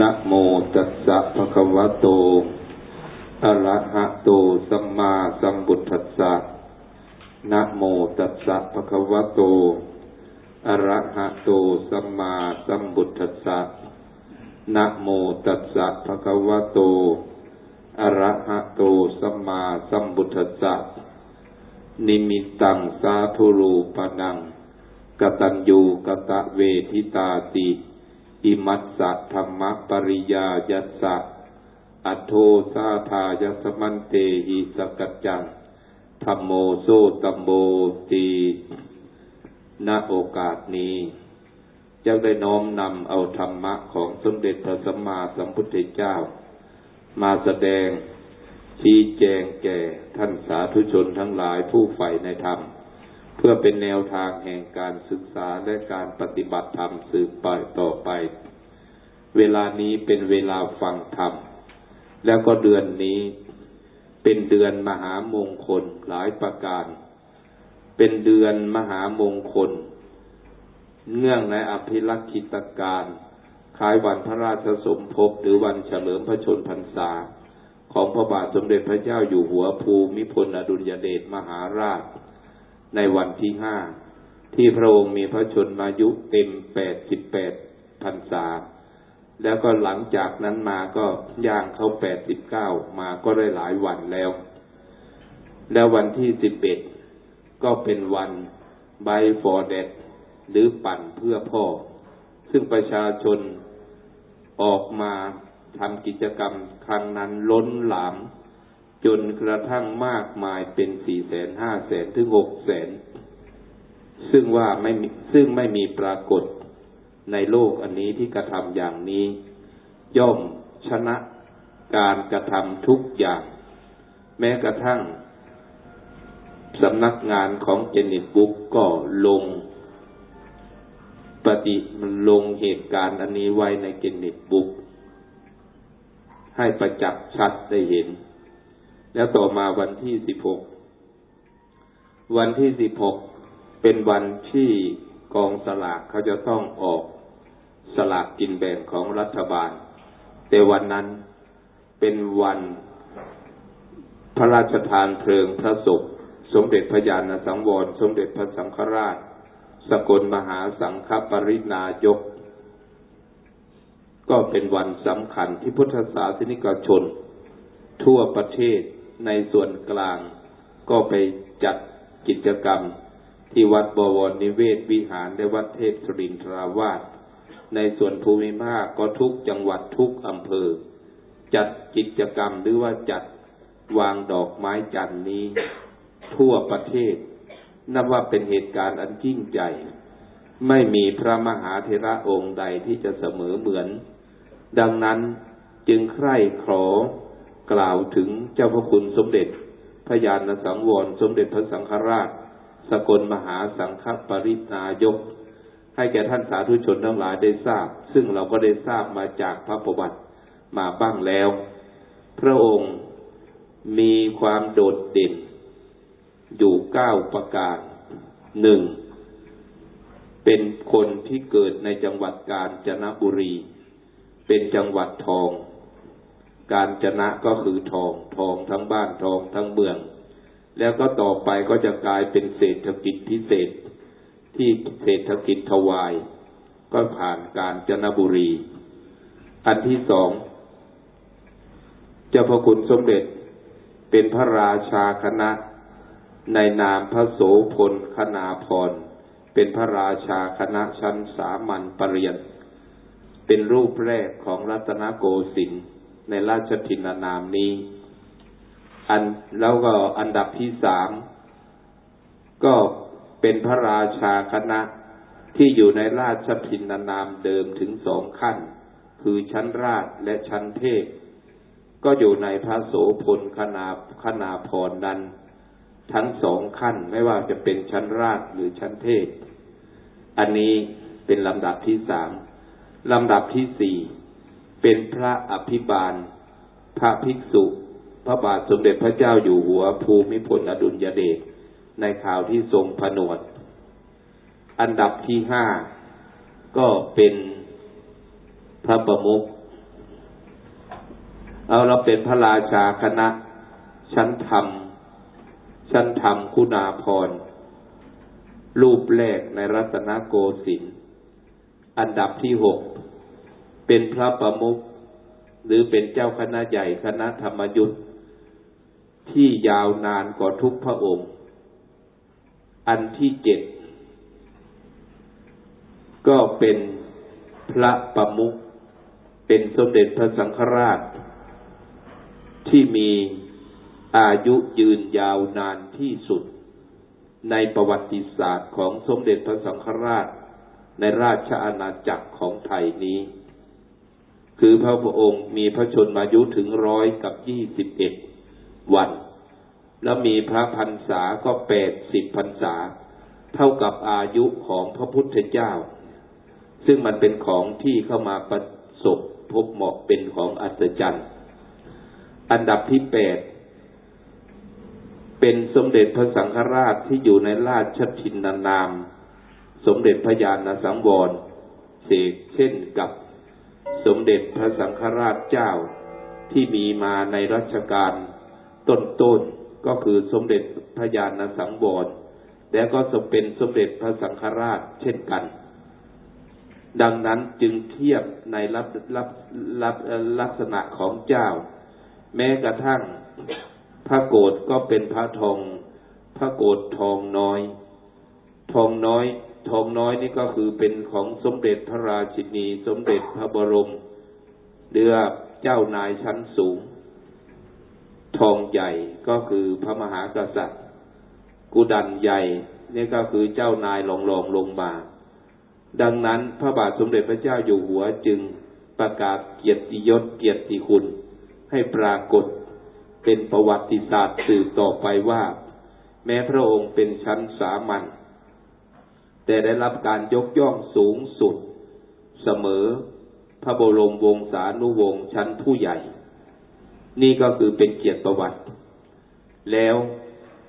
นะโมตัสสะภะคะวะโต อะระหะโต สัมมาสัมพุทธัสสะ นะโมตัสสะภะคะวะโต อะระหะโต สัมมาสัมพุทธัสสะ นะโมตัสสะภะคะวะโต อะระหะโต สัมมาสัมพุทธัสสะ นิมิตังสาธุรูปนังกตัญญูกตะเวทิตาติ อิมัสสะธรรมปริยายัสสะอัโทสาทายสมันเตหิสกัจจังธรรมโมโซตัมโบตีณโอกาสนี้จะได้น้อมนำเอาธรรมะของสมเด็จพระสัมมาสัมพุทธเจ้า มาแสดงชี้แจงแก่ท่านสาธุชนทั้งหลายผู้ใฝ่ในธรรม เพื่อเป็นแนวทางแห่งการศึกษาและการปฏิบัติธรรมสืบไปต่อไป เวลานี้เป็นเวลาฟังธรรม แล้วก็เดือนนี้เป็นเดือนมหามงคลหลายประการ เป็นเดือนมหามงคล เนื่องในอภิรักษิตการคล้ายวันพระราชสมภพหรือวันเฉลิมพระชนพรรษา ของพระบาทสมเด็จพระเจ้าอยู่หัวภูมิพลอดุลยเดชมหาราช ในวันที่ห้าที่พระองค์มีพระชนมายุเต็มแปดสิบแปดพรรษา แล้วก็หลังจากนั้นมาก็ย่างเข้าแปดสิบเก้ามาก็ได้หลายวันแล้ว แล้ววันที่สิบเอ็ดก็เป็นวันไบฟอร์เดหรือปั่นเพื่อพ่อ ซึ่งประชาชนออกมาทำกิจกรรมครั้งนั้นล้นหลาม จนกระทั่งมากมายเป็นสี่แสนห้าแสนถึงหกแสน ซึ่งว่าไม่ซึ่งไม่มีปรากฏในโลกอันนี้ที่กระทำอย่างนี้ ย่อมชนะการกระทำทุกอย่าง แม้กระทั่งสำนักงานของเจนิตบุ๊กก็ลง ปฏิมันลงเหตุการณ์อันนี้ไว้ในเจนิตบุ๊กให้ประจักษ์ชัดได้เห็น แล้วต่อมาวันที่สิบหกวันที่สิบหกเป็นวันที่กองสลากเขาจะต้องออกสลากกินแบ่งของรัฐบาล แต่วันนั้นเป็นวันพระราชทานเพลิงพระศพสมเด็จพระญาณสังวร สมเด็จพระสังฆราช สกลมหาสังฆปรินายก ก็เป็นวันสำคัญที่พุทธศาสนิกชน ทั่วประเทศ ในส่วนกลางก็ไปจัดกิจกรรมที่วัดบวรนิเวศวิหารและวัดเทพสรินทราวาสในส่วนภูมิภาคก็ทุกจังหวัดทุกอำเภอ จัดกิจกรรมหรือว่าจัดวางดอกไม้จันนี้ ทั่วประเทศ นับว่าเป็นเหตุการณ์อันยิ่งใหญ่ไม่มีพระมหาเทระองค์ใดที่จะเสมอเหมือน ดังนั้นจึงใคร่ขอ กล่าวถึงเจ้าพระคุณสมเด็จพระญาณสังวรสมเด็จพระสังฆราช สกลมหาสังฆปรินายก ให้แก่ท่านสาธุชนทั้งหลายได้ทราบ ซึ่งเราก็ได้ทราบมาจากพระประวัติมาบ้างแล้ว พระองค์มีความโดดเด่น อยู่เก้าประการหนึ่งเป็นคนที่เกิดในจังหวัดกาญจนบุรี เป็นจังหวัดทอง การจนะก็คือทองทองทั้งบ้านทองทั้งเมือง แล้วก็ต่อไปก็จะกลายเป็นเศรษฐกิจพิเศษที่เศรษฐกิจทวาย ก็ผ่านการจนบุรี อันที่สองเจ้าพระคุณสมเด็จเป็นพระราชาคณะ ในนามพระโสพลคณาพรเป็นพระราชาคณะชั้นสามัญปรริญญเป็นรูปแรกของรัตนโกสินทร์ ในราชทินานามนี้ อันแล้วก็อันดับที่สามก็เป็นพระราชาคณะที่อยู่ในราชทินานามเดิมถึงสองขั้น คือชั้นราชและชั้นเทพ ก็อยู่ในพระโสพลคณาคณาพรนั้น ทั้งสองขั้นไม่ว่าจะเป็นชั้นราชหรือชั้นเทพ อันนี้เป็นลำดับที่สามลำดับที่สี่ เป็นพระอภิบาล พระภิกษุ พระบาทสมเด็จพระเจ้าอยู่หัวภูมิพลอดุลยเดชในข่าวที่ทรงผนวด อันดับที่ห้าก็เป็นพระประมุขเอาเราเป็นพระราชาคณะ ชั้นธรรม ชั้นธรรมคุณาพร รูปแรกในรัตนโกสินทร์อันดับที่หก เป็นพระประมุขหรือเป็นเจ้าคณะใหญ่คณะธรรมยุทธ์ที่ยาวนานกว่าทุกพระองค์ อันที่เจ็ดก็เป็นพระประมุขเป็นสมเด็จพระสังฆราช ที่มีอายุยืนยาวนานที่สุด ในประวัติศาสตร์ของสมเด็จพระสังฆราชในราชอาณาจักรของไทยนี้ คือพระพุทธองค์มีพระชนมายุถึงร้อยกับยี่สิบเอ็ดวัน แล้วมีพระพรรษาก็แปดสิบพรรษา เท่ากับอายุของพระพุทธเจ้า ซึ่งมันเป็นของที่เข้ามาประสบพบเหมาะเป็นของอัศจรรย์ อันดับที่แปดเป็นสมเด็จพระสังฆราชที่อยู่ในราชทินนาม สมเด็จพระญาณสังวรเสกเช่นกับ สมเด็จพระสังฆราชเจ้าที่มีมาในรัชกาลต้นๆ ก็คือสมเด็จพระญาณสังวรและก็สมเป็นสมเด็จพระสังฆราชเช่นกัน ดังนั้นจึงเทียบในลักลักลักลักษณะของเจ้า แม้กระทั่งพระโกรธก็เป็นพระทอง พระโกรธทองน้อย ทองน้อย ทองน้อยนี่ก็คือเป็นของสมเด็จพระราชินี สมเด็จพระบรมเรือเจ้านายชั้นสูง ทองใหญ่ก็คือพระมหากษัตริย์ กุดันใหญ่นี่ก็คือเจ้านายหลองลงลงมา ดังนั้นพระบาทสมเด็จพระเจ้าอยู่หัวจึงประกาศเกียรติยศเกียรติคุณ ให้ปรากฏเป็นประวัติศาสตร์สืบต่อไปว่า แม้พระองค์เป็นชั้นสามัญ แต่ได้รับการยกย่องสูงสุด เสมอพระบรมวงศานุวงศ์ชั้นผู้ใหญ่ นี่ก็คือเป็นเกียรติประวัติ แล้ว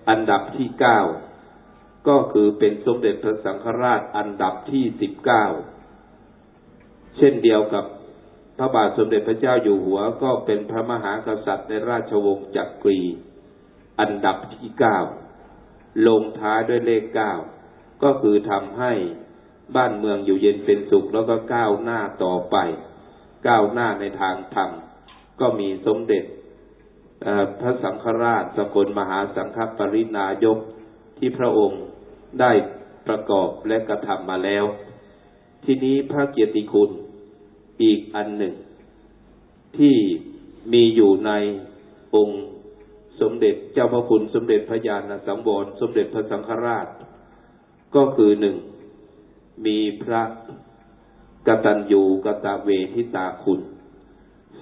อันดับที่เก้าก็คือเป็นสมเด็จพระสังฆราชอันดับที่สิบเก้าเช่นเดียวกับพระบาทสมเด็จพระเจ้าอยู่หัว ก็เป็นพระมหากษัตริย์ในราชวงศ์จักรี อันดับที่เก้าลงท้ายด้วยเลขเก้า ก็คือทำให้บ้านเมืองอยู่เย็นเป็นสุขแล้วก็ก้าวหน้าต่อไป ก้าวหน้าในทางธรรม ก็มีสมเด็จพระสังฆราชสกลมหาสังฆปรินายกที่พระองค์ได้ประกอบและกระทำมาแล้ว ทีนี้พระเกียรติคุณอีกอันหนึ่ง ที่มีอยู่ในองค์สมเด็จเจ้าพระคุณสมเด็จพระญาณสังวรสมเด็จพระสังฆราช ก็คือหนึ่งมีพระกตัญญูกตเวทิตาคุณ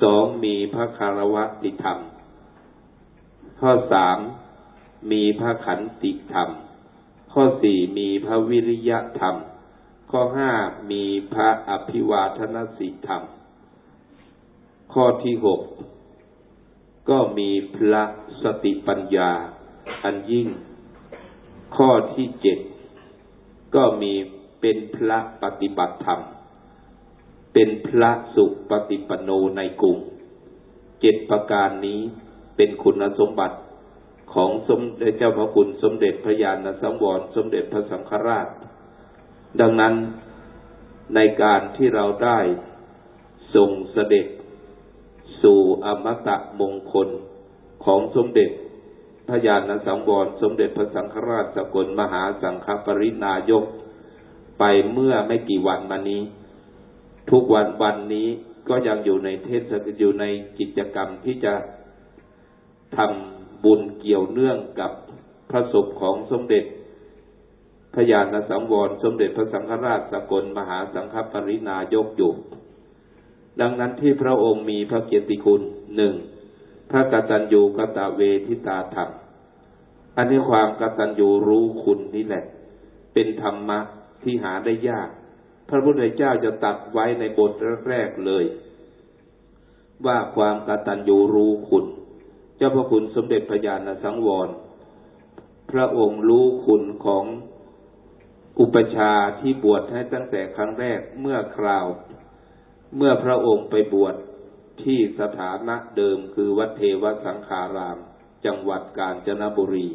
สองมีพระคารวะติธรรม ข้อสามมีพระขันติธรรม ข้อสี่มีพระวิริยะธรรม ข้อห้ามีพระอภิวาทนสิธรรม ข้อที่หกก็มีพระสติปัญญาอันยิ่ง ข้อที่เจ็ด ก็มีเป็นพระปฏิบัติธรรม เป็นพระสุปฏิปโนในกลุ่มเจ็ดประการนี้เป็นคุณสมบัติของสมเด็จเจ้าพระคุณสมเด็จพระญาณสังวรสมเด็จพระสังฆราช ดังนั้นในการที่เราได้ส่งเสด็จ สู่อมตะมงคลของสมเด็จ พระญาณสังวรสมเด็จพระสังฆราชสกลมหาสังฆปรินายก ไปเมื่อไม่กี่วันมานี้ ทุกวันวันนี้ก็ยังอยู่ในเทศอยู่ในกิจกรรมที่จะทำบุญเกี่ยวเนื่องกับพระศพของสมเด็จพระญาณสังวรสมเด็จพระสังฆราชสกลมหาสังฆปรินายกอยู่ ดังนั้นที่พระองค์มีพระเกียรติคุณหนึ่ง พระกตัญญูกตเวทิตาธรรม อันนี้ความกตัญญูรู้คุณนี่แหละ เป็นธรรมะที่หาได้ยาก พระพุทธเจ้าจะตัดไว้ในบทแรกๆเลย ว่าความกตัญญูรู้คุณ เจ้าพระคุณสมเด็จพระญาณสังวร พระองค์รู้คุณของอุปชาที่บวชให้ตั้งแต่ครั้งแรกเมื่อคราว เมื่อพระองค์ไปบวช ที่สถานะเดิมคือวัดเทวสังขาราม จังหวัดกาญจนบุรี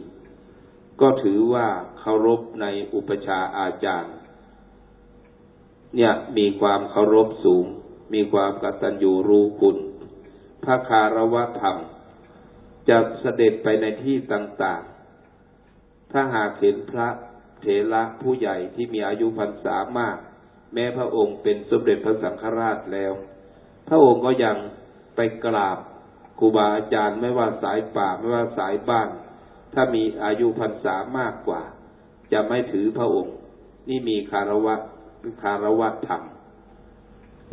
ก็ถือว่าเคารพในอุปชาอาจารย์ เนี่ยมีความเคารพสูง มีความกตัญญูรู้คุณ พระคารวะธรรม จะเสด็จไปในที่ต่างๆ ถ้าหากเห็นพระเถระผู้ใหญ่ที่มีอายุพรรษามาก แม้พระองค์เป็นสมเด็จพระสังฆราชแล้ว พระองค์ก็ยังไปกราบครูบาอาจารย์ไม่ว่าสายป่าไม่ว่าสายบ้าน ถ้ามีอายุพรรษามากกว่า จะไม่ถือพระองค์ นี่มีคารวะคารวะธรรม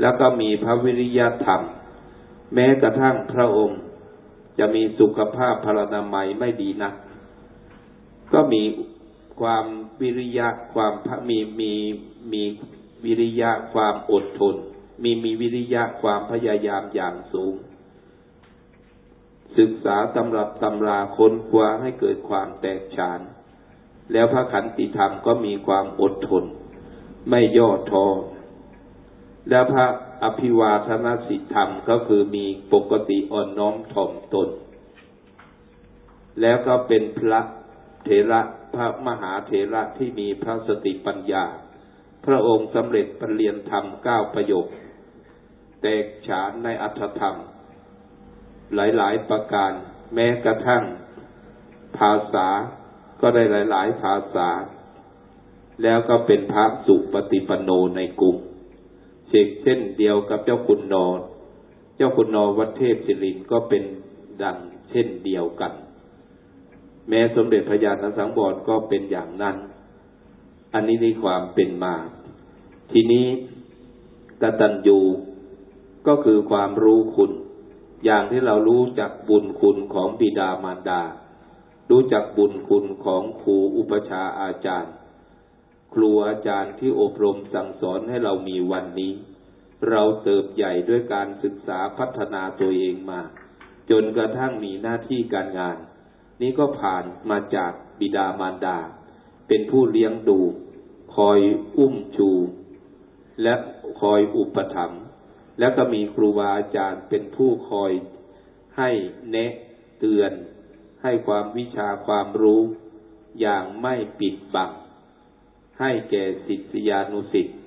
แล้วก็มีพระวิริยธรรม แม้กระทั่งพระองค์ จะมีสุขภาพพลานามัยไม่ดีนัก ก็มีความวิริยะความมีมีมีวิริยะความอดทน มีมีวิริยะความพยายามอย่างสูง ศึกษาตำรับตำราค้นคว้าให้เกิดความแตกฉาน แล้วพระขันติธรรมก็มีความอดทน ไม่ย่อท้อแล้วพระอภิวาทนาสิทธรรมก็คือมีปกติอ่อนน้อมถ่อมตน แล้วก็เป็นพระเถระพระมหาเถระที่มีพระสติปัญญา พระองค์สำเร็จปรริญญธรรมเก้าประโยค แตกฉานในอัตธรรม หลาย ๆ ประการ แม้กระทั่งภาษาก็ได้หลาย ๆ ภาษา แล้วก็เป็นพระสุปฏิปโนในกลุ่มเช่นเช่นเดียวกับเจ้าคุณนอนเจ้าคุณนอวัดเทพศิรินก็เป็นดังเช่นเดียวกัน แม้สมเด็จพระญาณสังวรก็เป็นอย่างนั้น อันนี้ในความเป็นมา ทีนี้กตัญญู ก็คือความรู้คุณ อย่างที่เรารู้จักบุญคุณของบิดามารดา รู้จักบุญคุณของครูอุปชาอาจารย์ ครูอาจารย์ที่อบรมสั่งสอนให้เรามีวันนี้ เราเติบใหญ่ด้วยการศึกษาพัฒนาตัวเองมา จนกระทั่งมีหน้าที่การงาน นี้ก็ผ่านมาจากบิดามารดา เป็นผู้เลี้ยงดู คอยอุ้มชู และคอยอุปถัมภ์ แล้วก็มีครูบาอาจารย์เป็นผู้คอยให้แนะเตือน ให้ความวิชาความรู้อย่างไม่ปิดบัง ให้แก่ศิษยานุศิษย์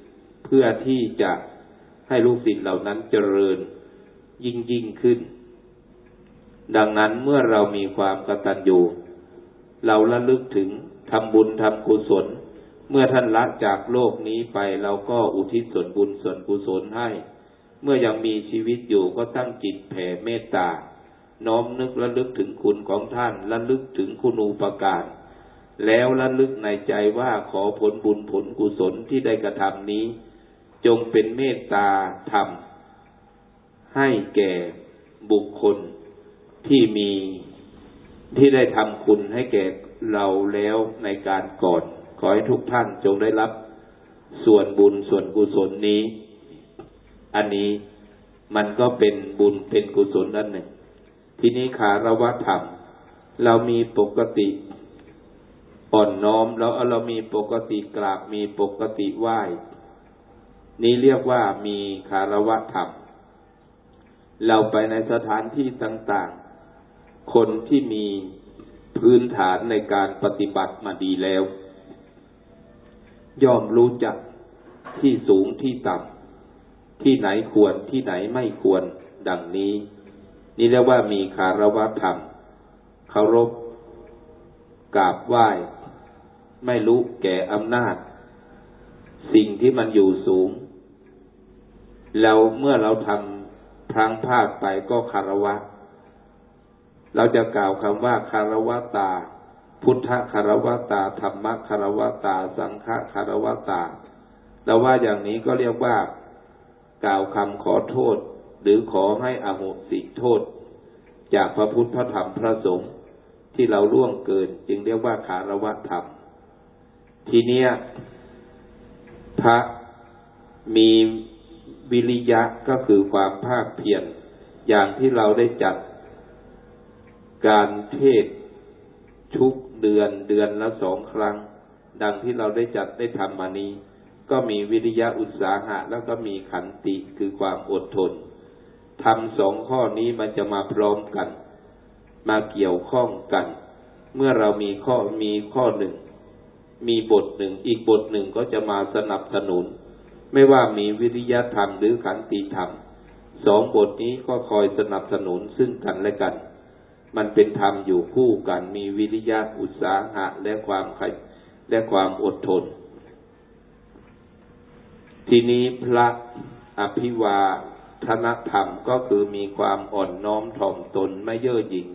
เพื่อที่จะให้ลูกศิษย์เหล่านั้นเจริญยิ่งยิ่งขึ้น ดังนั้นเมื่อเรามีความกตัญญูเราระลึกถึงทำบุญทำกุศล เมื่อท่านละจากโลกนี้ไปเราก็อุทิศส่วนบุญส่วนกุศลให้ เมื่อยังมีชีวิตอยู่ก็ตั้งจิตแผ่เมตตา น้อมนึกระลึกถึงคุณของท่านระลึกถึงคุณูปการ แล้วระลึกในใจว่าขอผลบุญผลกุศลที่ได้กระทำนี้ จงเป็นเมตตาธรรม ให้แก่บุคคลที่มีที่ได้ทำคุณให้แก่เราแล้วในการก่อน ขอให้ทุกท่านจงได้รับส่วนบุญส่วนกุศลนี้ อันนี้มันก็เป็นบุญเป็นกุศลนั่นหนึ่ง ทีนี้คารวะธรรม เรามีปกติอ่อนน้อมแล้วเรามีปกติกราบมีปกติไหว้นี้เรียกว่ามีคารวะธรรม เราไปในสถานที่ต่างๆ คนที่มีพื้นฐานในการปฏิบัติมาดีแล้ว ย่อมรู้จักที่สูงที่ต่ำ ที่ไหนควรที่ไหนไม่ควรดังนี้ นี่เรียกว่ามีคารวะธรรมเคารพกราบไหว้ ไม่รู้แก่อำนาจ สิ่งที่มันอยู่สูงเราเมื่อเราทำพลังพลาดไปก็คารวะ เราจะกล่าวคำว่าคารวะตา พุทธคารวะตาธรรมคารวะตา สังฆคารวะตาเราว่าอย่างนี้ก็เรียกว่า กล่าวคำขอโทษ หรือขอให้อโหสิโทษ จากพระพุทธพระธรรมพระสงฆ์ที่เราล่วงเกิน จึงเรียกว่าคารวะธรรม ทีเนี้ยพระมีวิริยะก็คือความภาคเพียรอย่างที่เราได้จัดการเทศทุกเดือนเดือนละสองครั้ง ดังที่เราได้จัดได้ทำมานี้ ก็มีวิริยะอุตสาหะ แล้วก็มีขันติคือความอดทนทำสองข้อนี้มันจะมาพร้อมกัน มาเกี่ยวข้องกัน เมื่อเรามีข้อมีข้อหนึ่ง มีบทหนึ่ง อีกบทหนึ่งก็จะมาสนับสนุน ไม่ว่ามีวิริยะธรรมหรือขันติธรรมสองบทนี้ก็คอยสนับสนุนซึ่งกันและกัน มันเป็นธรรมอยู่คู่กัน มีวิริยะอุตสาหะและความขและความอดทน ทีนี้พระอภิวาทนธรรมก็คือมีความอ่อนน้อมถ่อมตนไม่เย่อหยิ่ง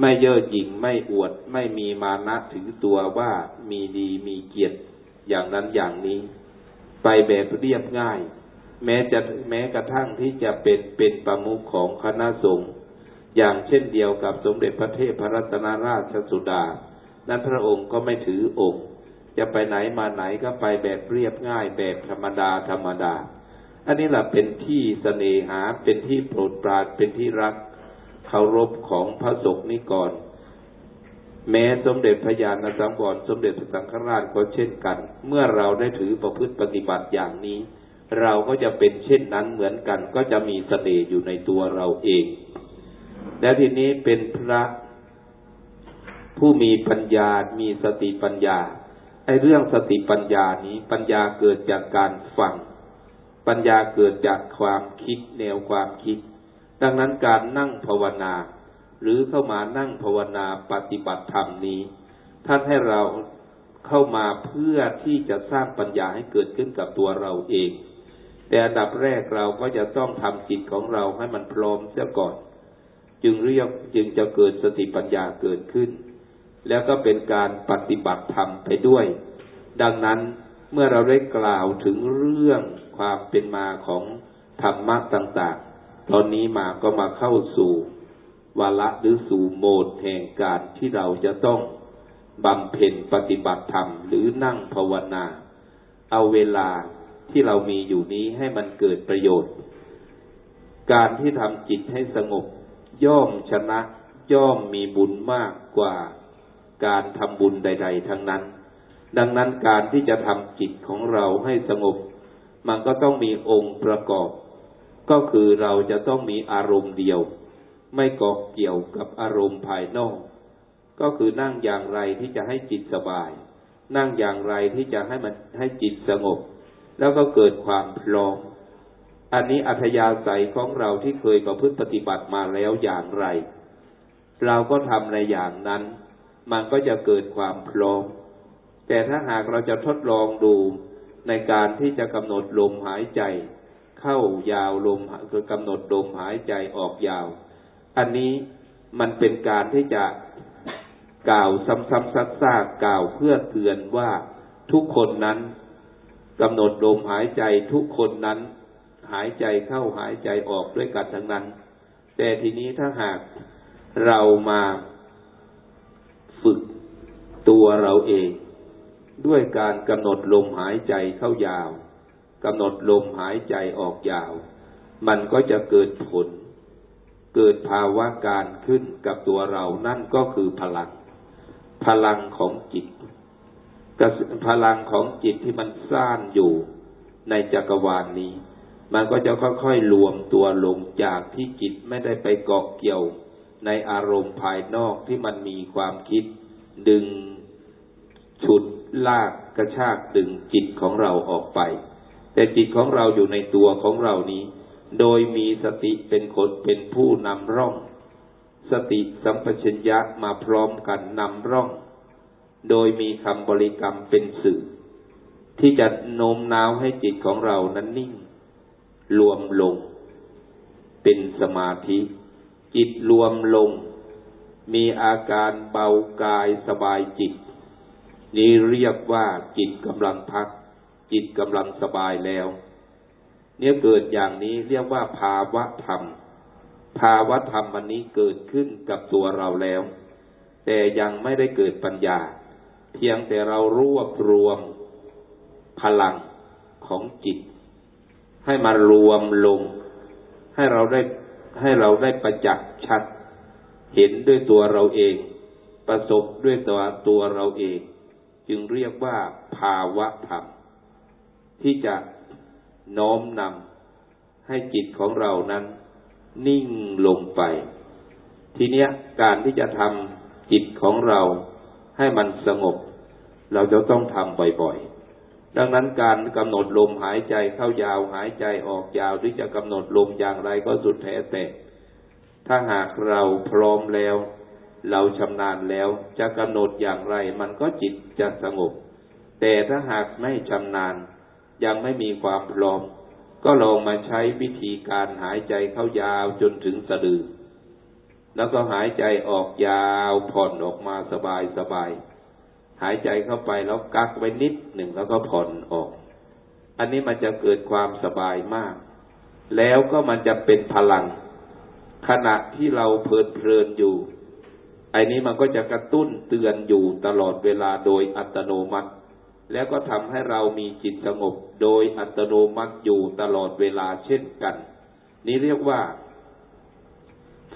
ไม่เย่อหยิ่งไม่อวด ไม่มีมานะถือตัวว่ามีดีมีเกียรติอย่างนั้นอย่างนี้ ไปแบบเรียบง่าย แม้จะแม้กระทั่งที่จะเป็นเป็นประมุขของคณะสงฆ์อย่างเช่นเดียวกับสมเด็จพระเทพพระรัตนราชสุดา นั้นพระองค์ก็ไม่ถือองค์ จะไปไหนมาไหนก็ไปแบบเรียบง่ายแบบธรรมดาธรรมดา อันนี้แหละเป็นที่เสน่หาเป็นที่โปรดปรานเป็นที่รักเคารพของพระสงฆ์นิกร แม้สมเด็จพระญาณสังวรสมเด็จพระสังฆราชก็เช่นกัน เมื่อเราได้ถือประพฤติปฏิบัติอย่างนี้ เราก็จะเป็นเช่นนั้นเหมือนกัน ก็จะมีเสน่ห์อยู่ในตัวเราเอง และทีนี้เป็นพระผู้มีปัญญา มีสติปัญญา ไอ้เรื่องสติปัญญานี้ปัญญาเกิดจากการฟัง ปัญญาเกิดจากความคิดแนวความคิด ดังนั้นการนั่งภาวนา หรือเข้ามานั่งภาวนาปฏิบัติธรรมนี้ ท่านให้เราเข้ามาเพื่อที่จะสร้างปัญญาให้เกิดขึ้นกับตัวเราเอง แต่อันดับแรกเราก็จะต้องทำจิตของเราให้มันพร้อมเสียก่อน จึงเรียกจึงจะเกิดสติปัญญาเกิดขึ้น แล้วก็เป็นการปฏิบัติธรรมไปด้วย ดังนั้นเมื่อเราได้กล่าวถึงเรื่องความเป็นมาของธรรมะต่างๆ ตอนนี้มาก็มาเข้าสู่วาระหรือสู่โหมดแห่งการที่เราจะต้องบำเพ็ญปฏิบัติธรรมหรือนั่งภาวนา เอาเวลาที่เรามีอยู่นี้ให้มันเกิดประโยชน์ การที่ทำจิตให้สงบ ย่อมชนะย่อมมีบุญมากกว่า การทำบุญใด ๆ ทั้งนั้น ดังนั้นการที่จะทำจิตของเราให้สงบ มันก็ต้องมีองค์ประกอบ ก็คือเราจะต้องมีอารมณ์เดียว ไม่เกาะเกี่ยวกับอารมณ์ภายนอก ก็คือนั่งอย่างไรที่จะให้จิตสบาย นั่งอย่างไรที่จะให้มันให้จิตสงบ แล้วก็เกิดความพร้อมอันนี้อัธยาศัยของเราที่เคยประพฤติปฏิบัติมาแล้วอย่างไร เราก็ทำในอย่างนั้น มันก็จะเกิดความพร้อม แต่ถ้าหากเราจะทดลองดูในการที่จะกำหนดลมหายใจ เข้ายาวลมคือกำหนดลมหายใจออกยาว อันนี้มันเป็นการที่จะกล่าวซ้ำๆซักๆกล่าวเพื่อเตือนว่าทุกคนนั้นกำหนดลมหายใจทุกคนนั้นหายใจเข้าหายใจออกด้วยกันทั้งนั้น แต่ทีนี้ถ้าหากเรามา ฝึกตัวเราเอง ด้วยการกำหนดลมหายใจเข้ายาวกำหนดลมหายใจออกยาว มันก็จะเกิดผล เกิดภาวะการขึ้นกับตัวเรานั่นก็คือพลัง พลังของจิตพลังของจิตที่มันสร้างอยู่ในจักรวาลนนี้ มันก็จะค่อยๆรวมตัวลงจากที่จิตไม่ได้ไปเกาะเกี่ยว ในอารมณ์ภายนอกที่มันมีความคิดดึงฉุดลากกระชากดึงจิตของเราออกไป แต่จิตของเราอยู่ในตัวของเรานี้ โดยมีสติเป็นคนเป็นผู้นำร่อง สติสัมปชัญญะมาพร้อมกันนำร่อง โดยมีคำบริกรรมเป็นสื่อ ที่จะโน้มน้าวให้จิตของเรานั้นนิ่ง รวมลง เป็นสมาธิ จิตรวมลง มีอาการเบากายสบายจิต นี้เรียกว่าจิตกำลังพัก จิตกำลังสบายแล้ว เนี่ยเกิดอย่างนี้เรียกว่าภาวะธรรม ภาวะธรรมอันนี้เกิดขึ้นกับตัวเราแล้ว แต่ยังไม่ได้เกิดปัญญา เพียงแต่เรารวบรวมพลังของจิต ให้มารวมลง ให้เราได้ ให้เราได้ประจักษ์ชัด เห็นด้วยตัวเราเอง ประสบด้วยตัวตัวเราเอง จึงเรียกว่าภาวะธรรม ที่จะน้อมนำให้จิตของเรานั้น นิ่งลงไป ทีเนี้ยการที่จะทำจิตของเราให้มันสงบ เราจะต้องทำบ่อยๆ ดังนั้นการกำหนดลมหายใจเข้ายาวหายใจออกยาวหรือจะกำหนดลมอย่างไรก็สุดแท้แต่ถ้าหากเราพร้อมแล้ว เราชำนาญแล้วจะกำหนดอย่างไร มันก็จิตจะสงบ แต่ถ้าหากไม่ชำนาญ ยังไม่มีความพร้อม ก็ลองมาใช้วิธีการหายใจเข้ายาวจนถึงสะดือ แล้วก็หายใจออกยาวผ่อนออกมาสบายสบาย หายใจเข้าไปแล้วกักไว้นิดหนึ่งแล้วก็ผ่อนออก อันนี้มันจะเกิดความสบายมาก แล้วก็มันจะเป็นพลัง ขณะที่เราเพลินเพลินอยู่ ไอ้นี้มันก็จะกระตุ้นเตือนอยู่ตลอดเวลาโดยอัตโนมัติ แล้วก็ทำให้เรามีจิตสงบโดยอัตโนมัติอยู่ตลอดเวลาเช่นกัน นี้เรียกว่า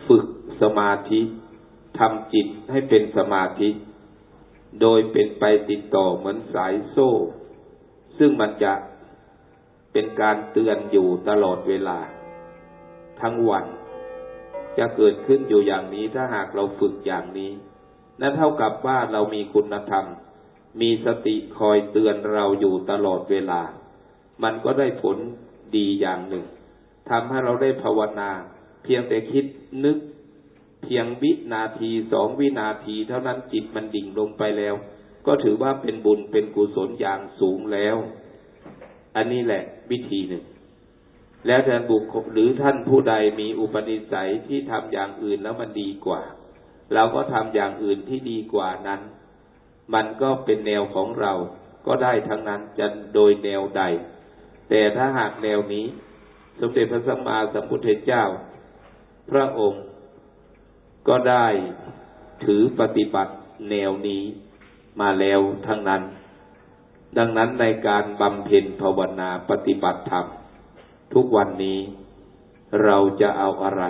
ฝึกสมาธิทำจิตให้เป็นสมาธิ โดยเป็นไปติดต่อเหมือนสายโซ่ ซึ่งมันจะเป็นการเตือนอยู่ตลอดเวลา ทั้งวัน จะเกิดขึ้นอยู่อย่างนี้ถ้าหากเราฝึกอย่างนี้ นั่นเท่ากับว่าเรามีคุณธรรม มีสติคอยเตือนเราอยู่ตลอดเวลา มันก็ได้ผลดีอย่างหนึ่งทำให้เราได้ภาวนา เพียงแต่คิดนึก เพียงวินาทีสองวินาที เท่านั้นจิตมันดิ่งลงไปแล้ว ก็ถือว่าเป็นบุญเป็นกุศลอย่างสูงแล้ว อันนี้แหละวิธีหนึ่ง แล้วท่านบุคคลหรือท่านผู้ใดมีอุปนิสัยที่ทำอย่างอื่นแล้วมันดีกว่า เราก็ทำอย่างอื่นที่ดีกว่านั้น มันก็เป็นแนวของเราก็ได้ทั้งนั้นจะโดยแนวใด แต่ถ้าหากแนวนี้ สมเด็จพระสัมมาสัมพุทธเจ้า พระองค์ ก็ได้ถือปฏิบัติแนวนี้มาแล้วทั้งนั้น ดังนั้นในการบำเพ็ญภาวนาปฏิบัติธรรม ทุกวันนี้เราจะเอาอะไร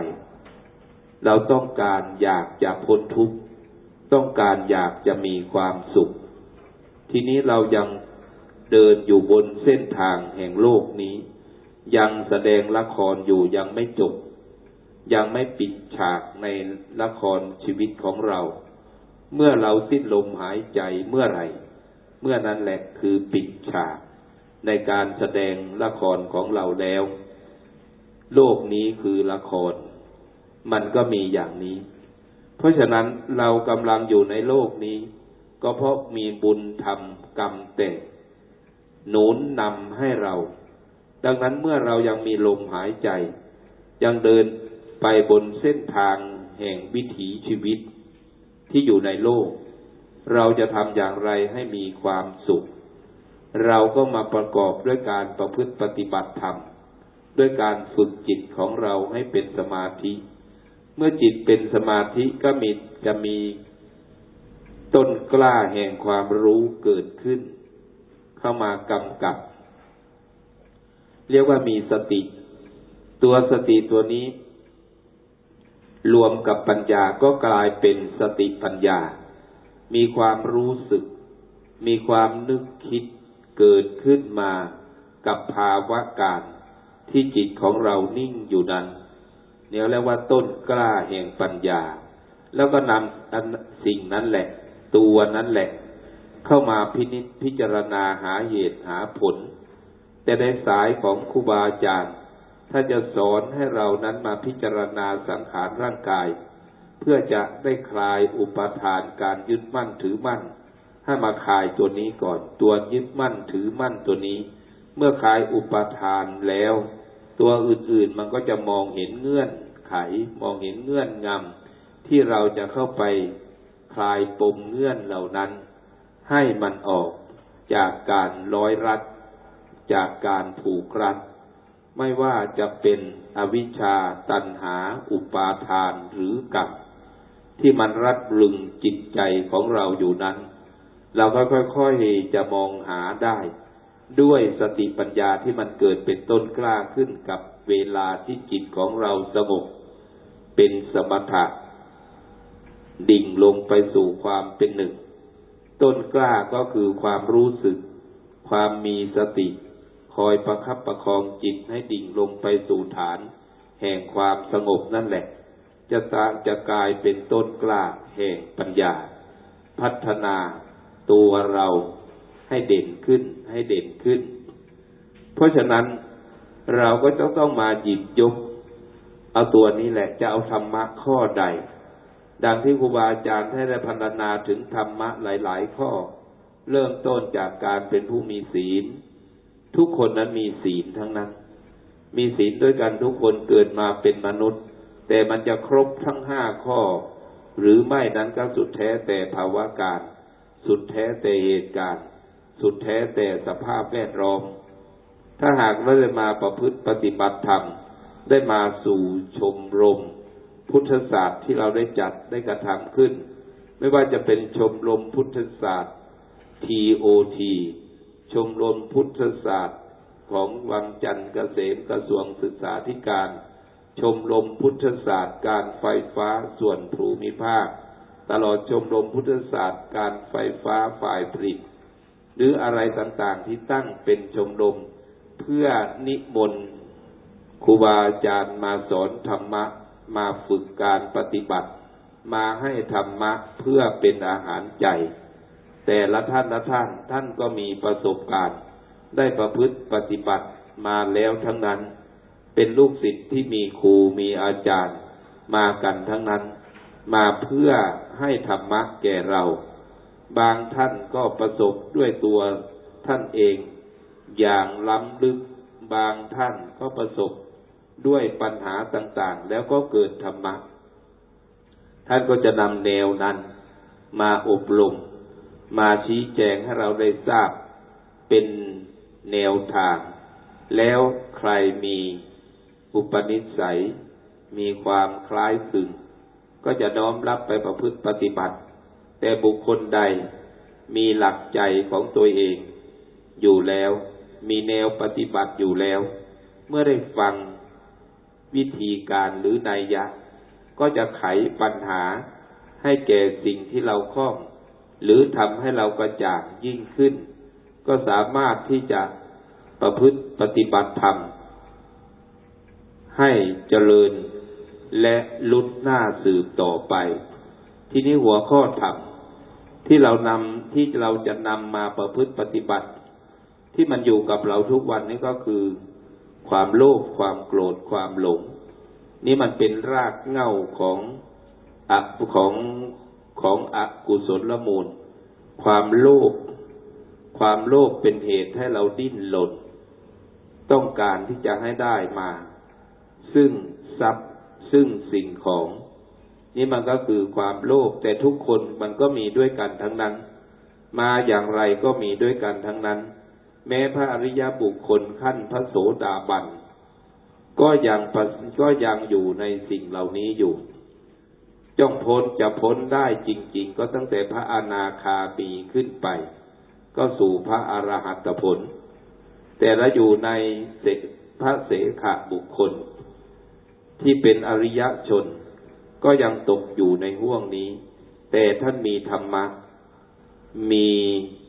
เราต้องการอยากจะพ้นทุกข์ ต้องการอยากจะมีความสุข ทีนี้เรายังเดินอยู่บนเส้นทางแห่งโลกนี้ ยังแสดงละครอยู่ยังไม่จบ ยังไม่ปิดฉากในละครชีวิตของเรา เมื่อเราสิ้นลมหายใจเมื่อไหร่ เมื่อนั้นแหละคือปิดฉาก ในการแสดงละครของเราแล้ว โลกนี้คือละคร มันก็มีอย่างนี้ เพราะฉะนั้นเรากำลังอยู่ในโลกนี้ ก็เพราะมีบุญทำกรรมแต่งหนุนนำให้เรา ดังนั้นเมื่อเรายังมีลมหายใจ ยังเดิน ไปบนเส้นทางแห่งวิถีชีวิตที่อยู่ในโลก เราจะทำอย่างไรให้มีความสุข เราก็มาประกอบด้วยการประพฤติปฏิบัติธรรม ด้วยการฝึกจิตของเราให้เป็นสมาธิ เมื่อจิตเป็นสมาธิก็มีจะมีต้นกล้าแห่งความรู้เกิดขึ้น เข้ามากำกับ เรียกว่ามีสติ ตัวสติตัวนี้ รวมกับปัญญาก็กลายเป็นสติปัญญา มีความรู้สึก มีความนึกคิดเกิดขึ้นมากับภาวะการที่จิตของเรานิ่งอยู่นั้นเนี่ยเรียกว่าต้นกล้าแห่งปัญญา แล้วก็นำสิ่งนั้นแหละ ตัวนั้นแหละ เข้ามาพินิจพิจารณาหาเหตุหาผล แต่ในสายของครูบาอาจารย์ ถ้าจะสอนให้เรานั้นมาพิจารณาสังขารร่างกาย เพื่อจะได้คลายอุปทานการยึดมั่นถือมั่น ให้มาคลายตัวนี้ก่อน ตัวยึดมั่นถือมั่นตัวนี้ เมื่อคลายอุปทานแล้ว ตัวอื่นๆมันก็จะมองเห็นเงื่อนไข มองเห็นเงื่อนงำที่เราจะเข้าไปคลายปมเงื่อนเหล่านั้น ให้มันออกจากการร้อยรัด จากการผูกรัด ไม่ว่าจะเป็นอวิชชาตันหา อุปาทานหรือกรรมที่มันรัดรึงจิตใจของเราอยู่นั้น เราก็ค่อยๆจะมองหาได้ ด้วยสติปัญญาที่มันเกิดเป็นต้นกล้าขึ้นกับเวลาที่จิตของเราสงบเป็นสมถะดิ่งลงไปสู่ความเป็นหนึ่ง ต้นกล้าก็คือความรู้สึก ความมีสติ คอยประคับประคองจิตให้ดิ่งลงไปสู่ฐาน แห่งความสงบนั่นแหละ จะสร้างจะกลายเป็นต้นกล้าแห่งปัญญา พัฒนาตัวเราให้เด่นขึ้นให้เด่นขึ้น เพราะฉะนั้นเราก็ต้องต้องมาหยิบยก เอาตัวนี้แหละ จะเอาธรรมะข้อใด ดังที่ครูบาอาจารย์ให้ได้พันนาถึงธรรมะหลาย ๆ ข้อ เริ่มต้นจากการเป็นผู้มีศีล ทุกคนนั้นมีศีลทั้งนั้น มีศีลด้วยกันทุกคนเกิดมาเป็นมนุษย์ แต่มันจะครบทั้งห้าข้อ หรือไม่นั้นก็สุดแท้แต่ภาวะการ สุดแท้แต่เหตุการณ์ สุดแท้แต่สภาพแวดล้อม ถ้าหากไม่ได้มาประพฤติปฏิบัติธรรม ได้มาสู่ชมรม พุทธศาสตร์ที่เราได้จัดได้กระทำขึ้น ไม่ว่าจะเป็นชมรมพุทธศาสตร์ TOT ชมรมพุทธศาสตร์ของวังจันทร์เกษมกระทรวงศึกษาธิการ ชมรมพุทธศาสตร์การไฟฟ้าส่วนภูมิภาค ตลอดชมรมพุทธศาสตร์การไฟฟ้าฝ่ายผลิต หรืออะไรต่างๆที่ตั้งเป็นชมรมเพื่อนิมนต์ครูบาอาจารย์มาสอนธรรมะ มาฝึกการปฏิบัติ มาให้ธรรมะเพื่อเป็นอาหารใจ แต่ละท่านละท่านท่านก็มีประสบการณ์ ได้ประพฤติปฏิบัติมาแล้วทั้งนั้น เป็นลูกศิษย์ที่มีครูมีอาจารย์ มากันทั้งนั้น มาเพื่อให้ธรรมะแก่เรา บางท่านก็ประสบด้วยตัวท่านเอง อย่างล้ำลึกบางท่านก็ประสบด้วยปัญหาต่างๆ แล้วก็เกิดธรรมะ ท่านก็จะนำแนวนั้นมาอบรม มาชี้แจงให้เราได้ทราบเป็นแนวทาง แล้วใครมีอุปนิสัย มีความคล้ายคลึง ก็จะน้อมรับไปประพฤติปฏิบัติ แต่บุคคลใดมีหลักใจของตัวเอง อยู่แล้ว มีแนวปฏิบัติอยู่แล้ว เมื่อได้ฟังวิธีการหรือนัยยะ ก็จะไขปัญหาให้แก่สิ่งที่เราคล้อง หรือทำให้เรากระจ่างยิ่งขึ้น ก็สามารถที่จะประพฤติปฏิบัติธรรม ให้เจริญและลุดหน้าสืบต่อไป ที่นี้หัวข้อธรรมที่เรานำที่เราจะนำมาประพฤติปฏิบัติ ที่มันอยู่กับเราทุกวันนี้ก็คือ ความโลภความโกรธความหลง นี่มันเป็นรากเหง้าของอของ ของอกุศลละมูล ความโลภความโลภเป็นเหตุให้เราดิ้นหลนต้องการที่จะให้ได้มา ซึ่งทรัพย์ซึ่งสิ่งของ นี่มันก็คือความโลภแต่ทุกคนมันก็มีด้วยกันทั้งนั้น มาอย่างไรก็มีด้วยกันทั้งนั้น แม้พระอริยบุคคลขั้นพระโสดาบันก็ยังก็ยังอยู่ในสิ่งเหล่านี้อยู่ จ้องพ้นจะพ้นได้จริง ๆ ก็ตั้งแต่พระอนาคามีขึ้นไป ก็สู่พระอรหัตผล แต่ละอยู่ในเสกพระเสขบุคคล ที่เป็นอริยชน ก็ยังตกอยู่ในห่วงนี้ แต่ท่านมีธรรมะ มี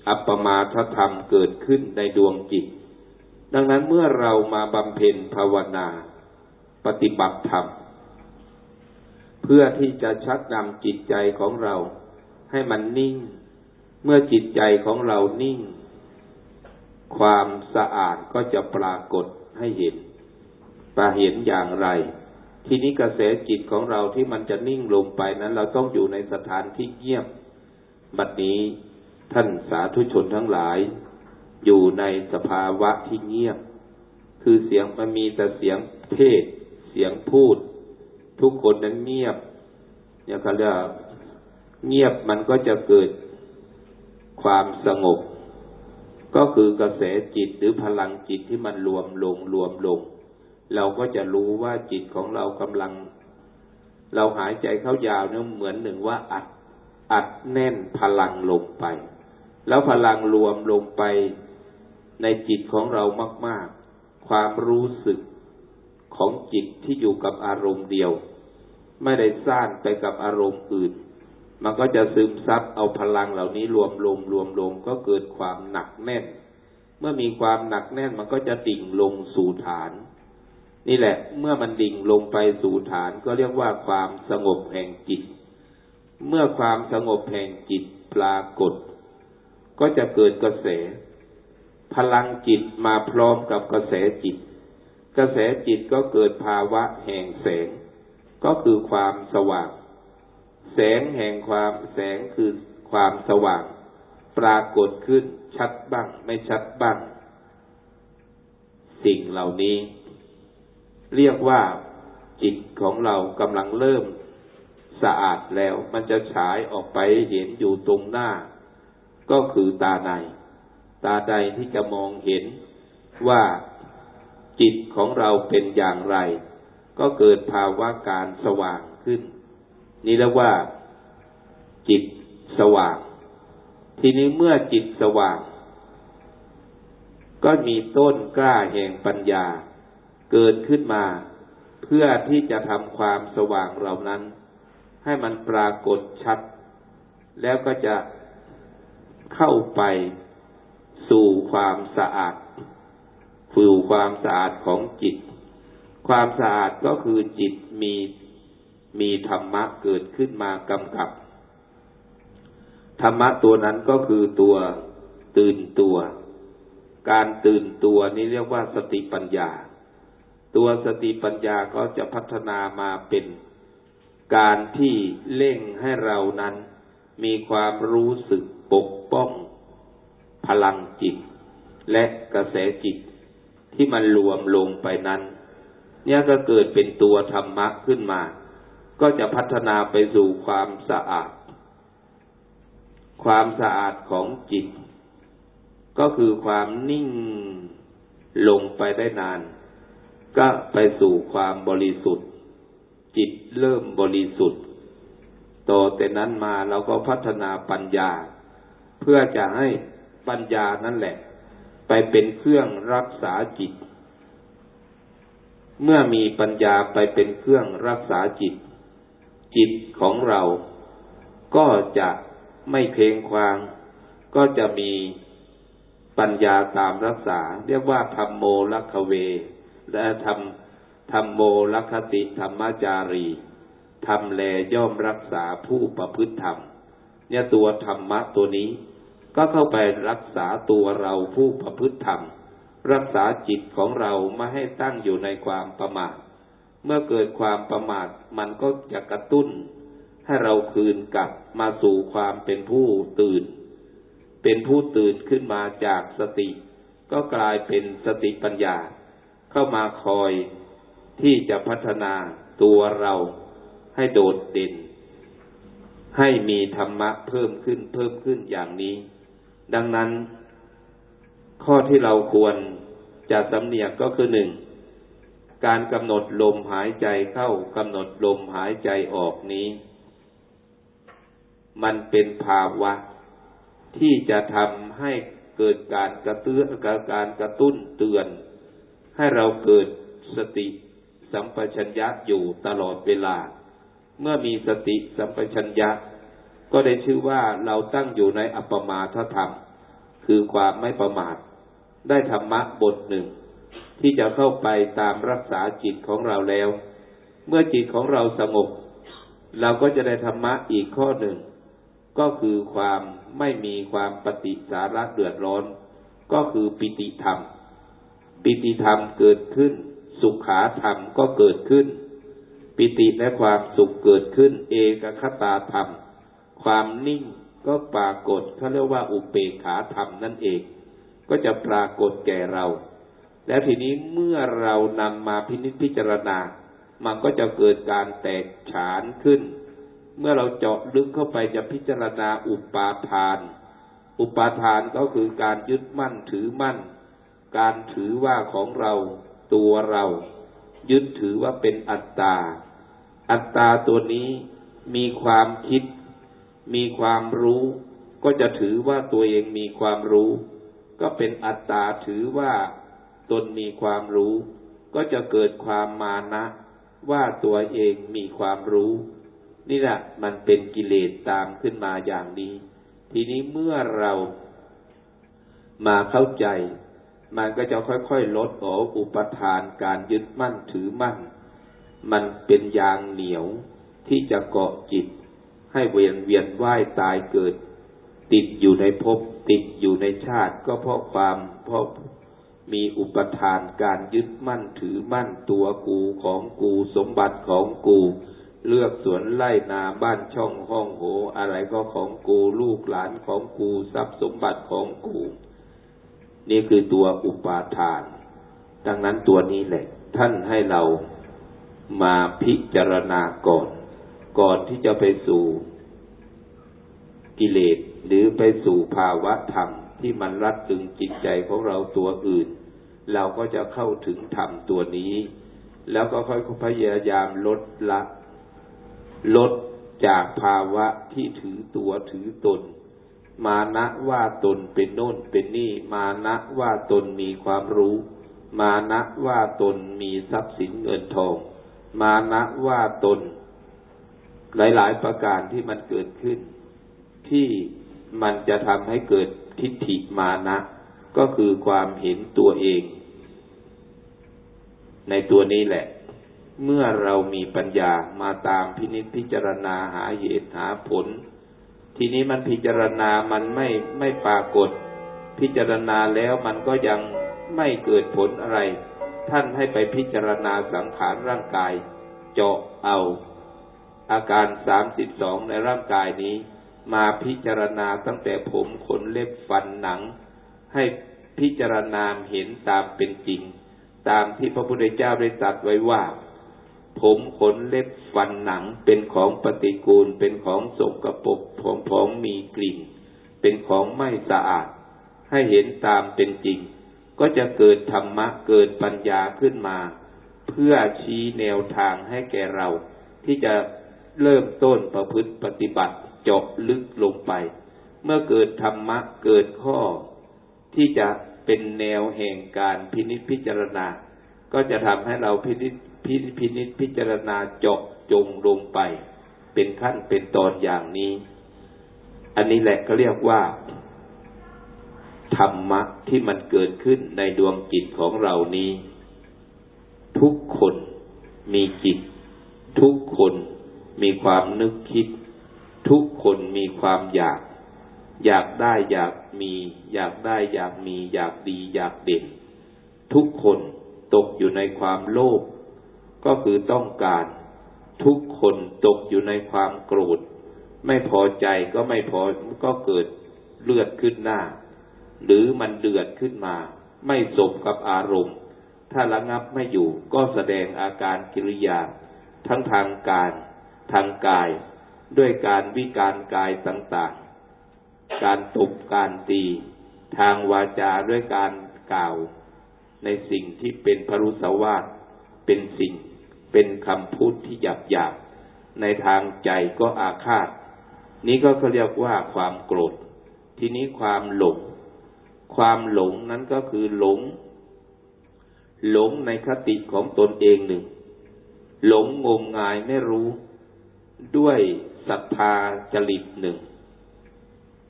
อัปปมาทธรรมเกิดขึ้นในดวงจิต ดังนั้นเมื่อเรามาบำเพ็ญภาวนา ปฏิบัติธรรม เพื่อที่จะชักนำจิตใจของเราให้มันนิ่ง เมื่อจิตใจของเรานิ่ง ความสะอาดก็จะปรากฏให้เห็นปราเห็นอย่างไร ทีนี้กระแสจิตของเราที่มันจะนิ่งลงไปนั้น เราต้องอยู่ในสถานที่เงียบ บัดนี้ท่านสาธุชนทั้งหลาย อยู่ในสภาวะที่เงียบ คือเสียงมันมีแต่เสียงเทศ เสียงพูด ทุกคนนั้นเงียบ เนี่ยเขาเรียกเงียบมันก็จะเกิดความสงบ ก็คือกระแสจิตหรือพลังจิตที่มันรวมลงรวมลง เราก็จะรู้ว่าจิตของเรากำลัง เราหายใจเข้ายาวเนี่ยเหมือนหนึ่งว่าอัดอัดแน่นพลังลงไป แล้วพลังรวมลงไปในจิตของเรามาก ๆ ความรู้สึกของจิตที่อยู่กับอารมณ์เดียว ไม่ได้สร้างไปกับอารมณ์อื่น มันก็จะซึมซับเอาพลังเหล่านี้รวมลงรวมลงก็เกิดความหนักแน่น เมื่อมีความหนักแน่นมันก็จะดิ่งลงสู่ฐาน นี่แหละ เมื่อมันดิ่งลงไปสู่ฐานก็เรียกว่าความสงบแห่งจิต เมื่อความสงบแห่งจิตปรากฏ ก็จะเกิดกระแส พลังจิตมาพร้อมกับกระแสจิต กระแสจิตก็เกิดภาวะแห่งแสง ก็คือความสว่าง แสงแห่งความแสงคือความสว่าง ปรากฏขึ้นชัดบ้าง ไม่ชัดบ้าง สิ่งเหล่านี้ เรียกว่าจิตของเรากำลังเริ่มสะอาดแล้ว มันจะฉายออกไปเห็นอยู่ตรงหน้า ก็คือตาใน ตาใดที่จะมองเห็นว่าจิตของเราเป็นอย่างไร ก็เกิดภาวะการสว่างขึ้น นี่เรียกว่าจิตสว่าง ทีนี้เมื่อจิตสว่าง ก็มีต้นกล้าแห่งปัญญา เกิดขึ้นมา เพื่อที่จะทำความสว่างเหล่านั้น ให้มันปรากฏชัด แล้วก็จะเข้าไปสู่ความสะอาดสู่ความสะอาดของจิต ความสะอาดก็คือจิตมีมีธรรมะเกิดขึ้นมากำกับ ธรรมะตัวนั้นก็คือตัวตื่นตัว การตื่นตัวนี้เรียกว่าสติปัญญา ตัวสติปัญญาก็จะพัฒนามาเป็นการที่เร่งให้เรานั้น มีความรู้สึกปกป้อง พลังจิต และกระแสจิตที่มันรวมลงไปนั้น เนี่ยก็เกิดเป็นตัวธรรมะขึ้นมา ก็จะพัฒนาไปสู่ความสะอาด ความสะอาดของจิต ก็คือความนิ่งลงไปได้นาน ก็ไปสู่ความบริสุทธิ์ จิตเริ่มบริสุทธิ์ต่อแต่นั้นมาเราก็พัฒนาปัญญา เพื่อจะให้ปัญญานั่นแหละ ไปเป็นเครื่องรักษาจิต เมื่อมีปัญญาไปเป็นเครื่องรักษาจิต จิตของเรา ก็จะไม่เพลงควาง ก็จะมีปัญญาตามรักษา เรียกว่าธรรมโมลักเว และทำทำโมลคติธรรมจารีทำแลย่อมรักษาผู้ประพฤติธรรม เนี่ยตัวธรรมะตัวนี้ ก็เข้าไปรักษาตัวเราผู้ประพฤติธรรม รักษาจิตของเราไม่ให้ตั้งอยู่ในความประมาท เมื่อเกิดความประมาทมันก็จะกระตุ้น ให้เราคืนกลับมาสู่ความเป็นผู้ตื่น เป็นผู้ตื่นขึ้นมาจากสติ ก็กลายเป็นสติปัญญา เข้ามาคอยที่จะพัฒนาตัวเราให้โดดเด่น ให้มีธรรมะเพิ่มขึ้นเพิ่มขึ้นอย่างนี้ ดังนั้น ข้อที่เราควรจะสำเนียกก็คือหนึ่งการกำหนดลมหายใจเข้ากำหนดลมหายใจออกนี้ มันเป็นภาวะ ที่จะทำให้เกิดการกระตื้อการกระตุ้นเตือน ให้เราเกิดสติสัมปชัญญะอยู่ตลอดเวลา เมื่อมีสติสัมปชัญญะ ก็ได้ชื่อว่าเราตั้งอยู่ในอัปปมาทธรรม คือความไม่ประมาท ได้ธรรมะบทหนึ่ง ที่จะเข้าไปตามรักษาจิตของเราแล้ว เมื่อจิตของเราสงบ เราก็จะได้ธรรมะอีกข้อหนึ่ง ก็คือความไม่มีความปฏิสาระเดือดร้อน ก็คือปิติธรรม ปิติธรรมเกิดขึ้น สุขาธรรมก็เกิดขึ้น ปิติและความสุขเกิดขึ้น เอกคตาธรรม ความนิ่งก็ปรากฏเขาเรียกว่าอุเปขาธรรมนั่นเอง ก็จะปรากฏแก่เรา และทีนี้เมื่อเรานำมาพินิจพิจารณา มันก็จะเกิดการแตกฉานขึ้น เมื่อเราเจาะลึกเข้าไปจะพิจารณาอุปาทาน อุปาทานก็คือการยึดมั่นถือมั่น การถือว่าของเราตัวเรา ยึดถือว่าเป็นอัตตา อัตตาตัวนี้มีความคิด มีความรู้ ก็จะถือว่าตัวเองมีความรู้ ก็เป็นอัตตาถือว่าตนมีความรู้ ก็จะเกิดความมานะ ว่าตัวเองมีความรู้ นี่แหละมันเป็นกิเลสตามขึ้นมาอย่างนี้ ทีนี้เมื่อเรามาเข้าใจ มันก็จะค่อยๆลดออกอุปทานการยึดมั่นถือมั่น มันเป็นยางเหนียวที่จะเกาะจิต ให้เวียนเวียนว่ายตายเกิด ติดอยู่ในภพติดอยู่ในชาติ ก็เพราะความเพราะมีอุปทานการยึดมั่นถือมั่นตัวกูของกูสมบัติของกู เลือกสวนไล่นาบ้านช่องห้องโห อะไรก็ของกูลูกหลานของกูทรัพย์สมบัติของกู นี่คือตัวอุปาทาน ดังนั้นตัวนี้แหละ ท่านให้เรามาพิจารณาก่อน ก่อนที่จะไปสู่กิเลส หรือไปสู่ภาวะธรรมที่มันรัดตึงจิตใจของเราตัวอื่น เราก็จะเข้าถึงธรรมตัวนี้ แล้วก็ค่อยพยายามลดละ ลดจากภาวะที่ถือตัวถือตน มานะว่าตนเป็นโน่นเป็นนี่ มานะว่าตนมีความรู้ มานะว่าตนมีทรัพย์สินเงินทอง มานะว่าตน หลาย ๆ ประการที่มันเกิดขึ้นที่ มันจะทำให้เกิดทิฏฐิมานะ ก็คือความเห็นตัวเอง ในตัวนี้แหละ เมื่อเรามีปัญญามาตามพินิจพิจารณาหาเหตุหาผล ทีนี้มันพิจารณามันไม่ไม่ปรากฏ พิจารณาแล้วมันก็ยังไม่เกิดผลอะไร ท่านให้ไปพิจารณาสังขารร่างกาย เจาะเอา อาการสามสิบสองในร่างกายนี้ มาพิจารณาตั้งแต่ผมขนเล็บฟันหนัง ให้พิจารณาเห็นตามเป็นจริง ตามที่พระพุทธเจ้าได้ตรัสไว้ว่า ผมขนเล็บฟันหนังเป็นของปฏิกูล เป็นของสกปรกของของมีกลิ่น เป็นของไม่สะอาด ให้เห็นตามเป็นจริง ก็จะเกิดธรรมะเกิดปัญญาขึ้นมา เพื่อชี้แนวทางให้แก่เรา ที่จะเริ่มต้นประพฤติปฏิบัติ เจาะลึกลงไป เมื่อเกิดธรรมะเกิดข้อที่จะเป็นแนวแห่งการพินิจพิจารณา ก็จะทำให้เราพินิจพิพินิจพิจารณาเจาะจงลงไป เป็นขั้นเป็นตอนอย่างนี้ อันนี้แหละเขาเรียกว่า ธรรมะที่มันเกิดขึ้นในดวงจิตของเรานี้ ทุกคนมีจิต ทุกคนมีความนึกคิด ทุกคนมีความอยาก อยากได้อยากมี อยากได้อยากมี อยากดี อยากเด่น ทุกคนตกอยู่ในความโลภก็คือต้องการ ทุกคนตกอยู่ในความโกรธ ไม่พอใจก็ไม่พอก็เกิดเลือดขึ้นหน้า หรือมันเดือดขึ้นมา ไม่สมกับอารมณ์ ถ้าระงับไม่อยู่ก็แสดงอาการกิริยา ทั้งทางการ ทางกาย ด้วยการวิการกายต่างๆ การตบการตี ทางวาจาด้วยการกล่าว ในสิ่งที่เป็นพรุสวาทเป็นสิ่ง เป็นคำพูดที่หยาบหยาบในทางใจก็อาฆาต นี้ก็เขาเรียกว่าความโกรธ ทีนี้ความหลง ความหลงนั้นก็คือหลง หลงในคติของตนเองหนึ่ง หลงงมงายไม่รู้ด้วย ศรัทธาจริตหนึ่ง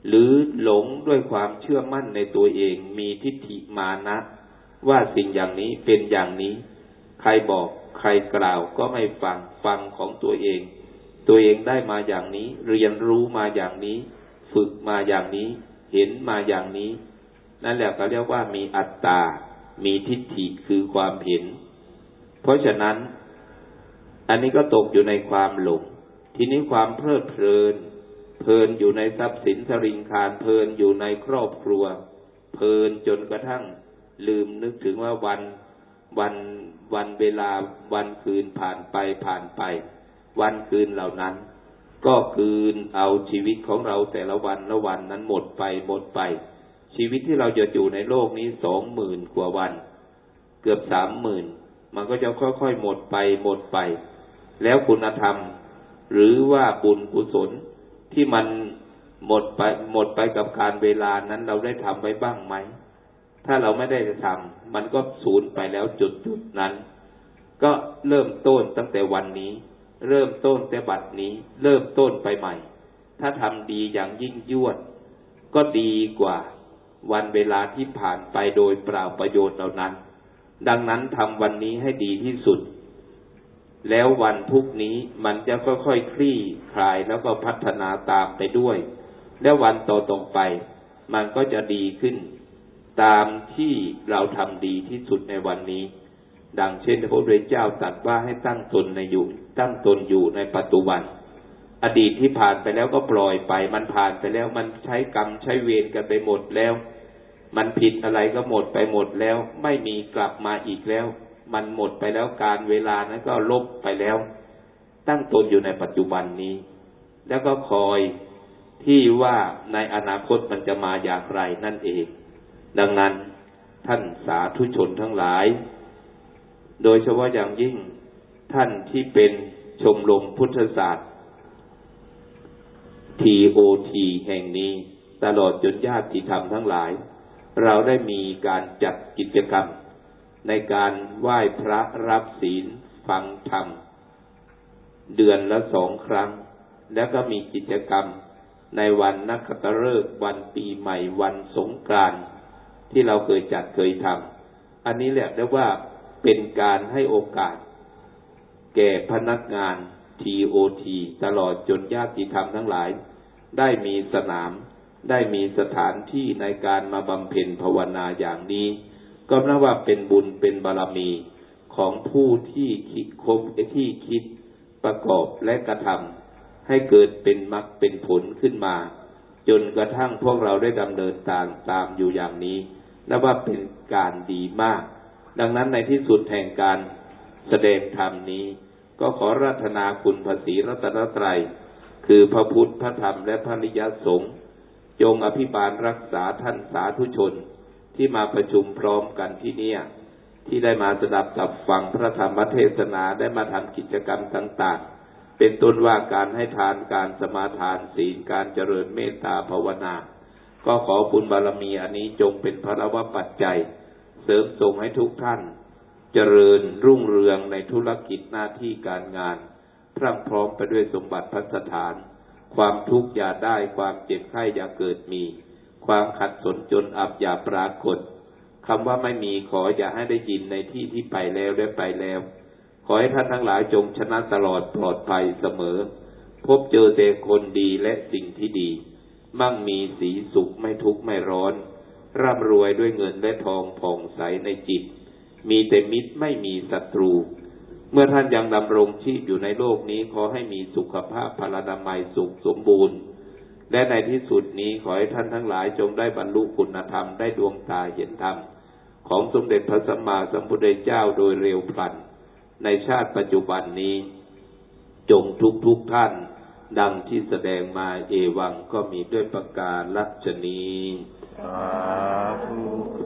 หรือหลงด้วยความเชื่อมั่นในตัวเองมีทิฏฐิมานะ ว่าสิ่งอย่างนี้เป็นอย่างนี้ ใครบอกใครกล่าวก็ไม่ฟังฟังของตัวเอง ตัวเองได้มาอย่างนี้ เรียนรู้มาอย่างนี้ ฝึกมาอย่างนี้ เห็นมาอย่างนี้ นั่นแหละก็เรียกว่ามีอัตตา มีทิฏฐิคือความเห็น เพราะฉะนั้น อันนี้ก็ตกอยู่ในความหลง ทีนี้ความเพลิดเพลิน เพลินอยู่ในทรัพย์สินสริงคารเพลินอยู่ในครอบครัว เพลินจนกระทั่งลืมนึกถึงว่าวันวันวันเวลาวันคืนผ่านไปผ่านไป วันคืนเหล่านั้น ก็คืนเอาชีวิตของเราแต่ละวันละวันนั้นหมดไปหมดไป ชีวิตที่เราจะอยู่ในโลกนี้สองหมื่นกว่าวัน เกือบสามหมื่นมันก็จะค่อยๆหมดไปหมดไป แล้วคุณธรรม หรือว่าบุญกุศลที่มันหมดไปหมดไปกับการเวลานั้นเราได้ทำไว้บ้างไหม ถ้าเราไม่ได้ทำมันก็สูญไปแล้วจุดจุดนั้น ก็เริ่มต้นตั้งแต่วันนี้ เริ่มต้นแต่บัดนี้ เริ่มต้นไปใหม่ ถ้าทำดีอย่างยิ่งยวด ก็ดีกว่าวันเวลาที่ผ่านไปโดยเปล่าประโยชน์เหล่านั้น ดังนั้นทำวันนี้ให้ดีที่สุด แล้ววันพรุ่งนี้มันจะค่อยๆคคลี่คลายแล้วก็พัฒนาตามไปด้วย แล้ววันต่อตรงไป มันก็จะดีขึ้น ตามที่เราทำดีที่สุดในวันนี้ ดังเช่นพระพุทธเจ้าตรัสว่าให้ตั้งตนในอยู่ตั้งตนอยู่ในปัจจุบัน อดีตที่ผ่านไปแล้วก็ปล่อยไป มันผ่านไปแล้วมันใช้กรรมใช้เวรกันไปหมดแล้ว มันผิดอะไรก็หมดไปหมดแล้ว ไม่มีกลับมาอีกแล้ว มันหมดไปแล้วการเวลานั้นก็ลบไปแล้ว ตั้งตนอยู่ในปัจจุบันนี้ แล้วก็คอยที่ว่าในอนาคตมันจะมาอย่างไรนั่นเอง ดังนั้นท่านสาธุชนทั้งหลาย โดยเฉพาะอย่างยิ่งท่านที่เป็นชมรมพุทธศาสตร์ TOT แห่งนี้ ตลอดจนญาติธรรมทั้งหลาย เราได้มีการจัดกิจกรรม ในการไหว้พระรับศีลฟังธรรม เดือนละสองครั้ง แล้วก็มีกิจกรรมในวันนักขัตฤกษ์วันปีใหม่วันสงกรานต์ที่เราเคยจัดเคยทำอันนี้แหละเรียกว่าเป็นการให้โอกาส แก่พนักงาน TOT ตลอดจนญาติธรรมทั้งหลาย ได้มีสนาม ได้มีสถานที่ในการมาบำเพ็ญภาวนาอย่างนี้ ก็นับว่าเป็นบุญเป็นบารมีของผู้ที่คิดคบที่คิดประกอบและกระทำให้เกิดเป็นมรรคเป็นผลขึ้นมา จนกระทั่งพวกเราได้ดำเนินตามตามอยู่อย่างนี้นับว่าเป็นการดีมาก ดังนั้นในที่สุดแห่งการแสดงธรรมนี้ ก็ขอรัตนาคุณภาษีรัตนตรัย คือพระพุทธพระธรรมและพระนิยสงฆ์จงอภิบาลรักษาท่านสาธุชน ที่มาประชุมพร้อมกันที่เนี่ย ที่ได้มาสดับตับฟังพระธรรมเทศนาได้มาทำกิจกรรมต่าง ๆ เป็นต้นว่าการให้ทานการสมาทานศีลการเจริญเมตตาภาวนา ก็ขอบุญบารมีอันนี้จงเป็นพระวปัจจัย เสริมส่งให้ทุกท่าน เจริญรุ่งเรืองในธุรกิจหน้าที่การงานพรั่งพร้อมไปด้วยสมบัติพัสถาน ความทุกข์อย่าได้ความเจ็บไข้อย่าเกิดมี ความขัดสนจนอับอย่าปรากฏคำว่าไม่มีขออย่าให้ได้ยินในที่ที่ไปแล้วได้ไปแล้ว ขอให้ท่านทั้งหลายจงชนะตลอดปลอดภัยเสมอ พบเจอแต่คนดีและสิ่งที่ดี มั่งมีสีสุขไม่ทุกข์ไม่ร้อน ร่ำรวยด้วยเงินและทองผ่องใสในจิต มีแต่มิตรไม่มีศัตรู เมื่อท่านยังดำรงชีพอยู่ในโลกนี้ขอให้มีสุขภาพพลานามัยสุขสมบูรณ์ และในที่สุดนี้ขอให้ท่านทั้งหลายจงได้บรรลุคุณธรรมได้ดวงตาเห็นธรรม ของสมเด็จพระสัมมาสัมพุทธเจ้าโดยเร็วพลัน ในชาติปัจจุบันนี้ จงทุกทุกท่าน ดังที่แสดงมาเอวังก็มีด้วยประการลัชนีสาธุ